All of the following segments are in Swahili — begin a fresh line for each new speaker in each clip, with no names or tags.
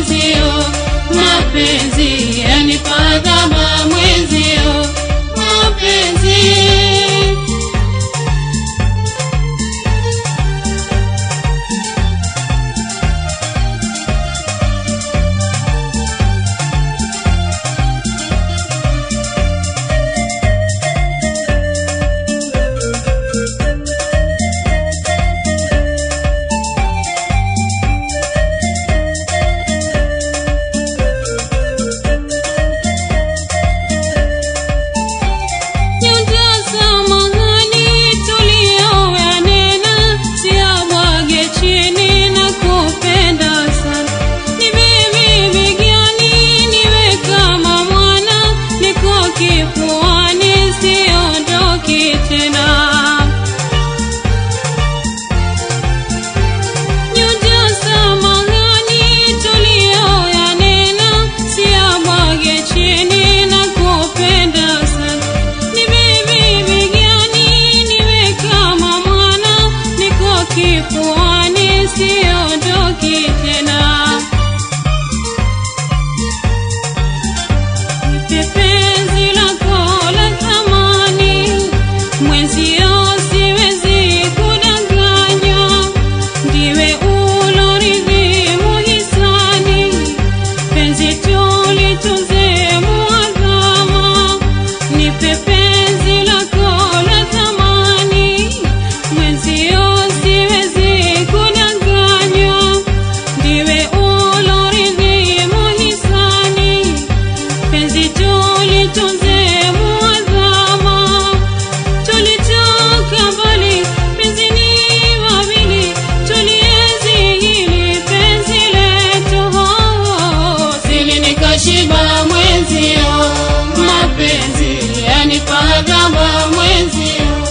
mapenzi o mapenzi nikashiba mwenzio,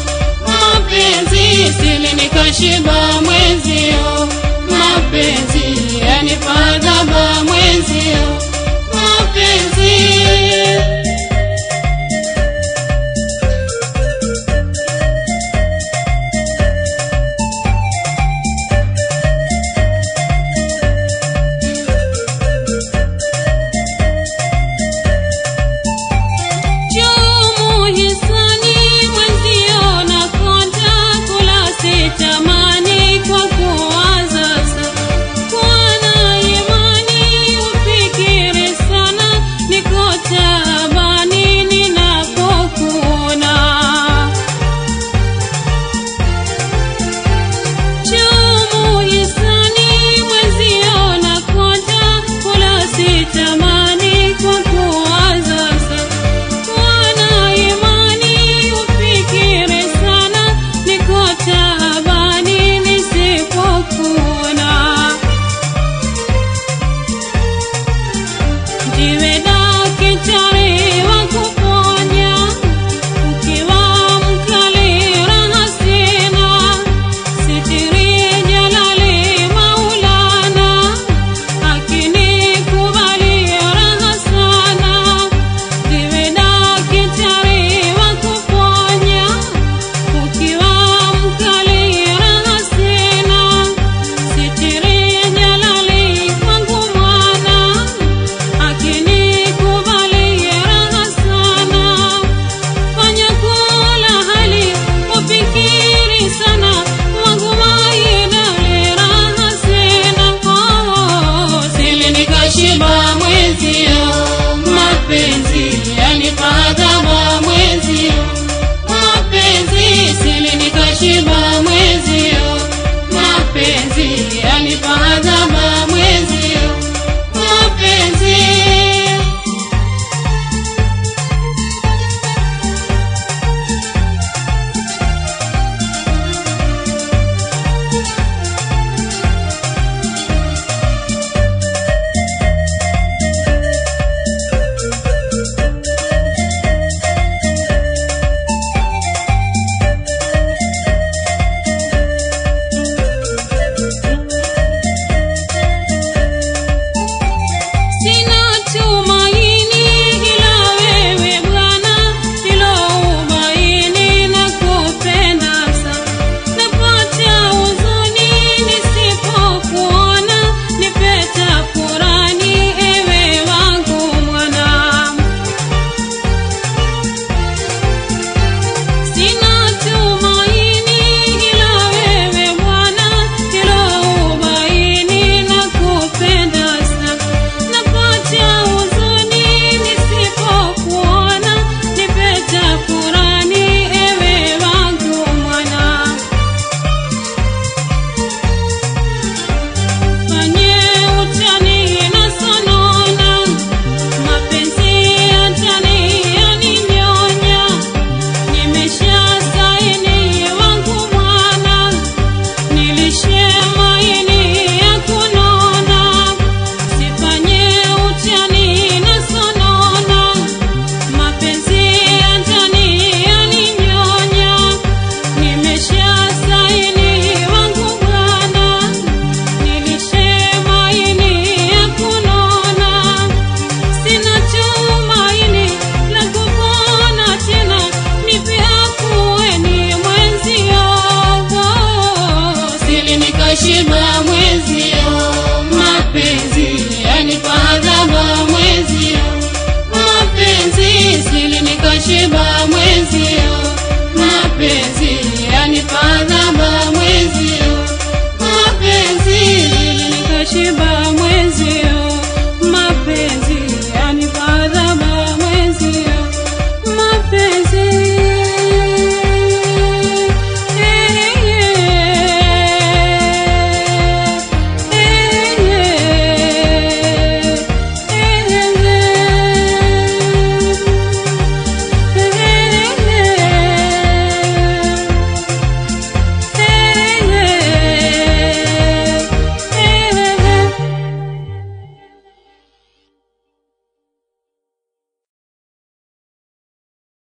mapenzi sili nikashiba mwenzio, mapenzi yanifadhaba mwenzio, mapenzi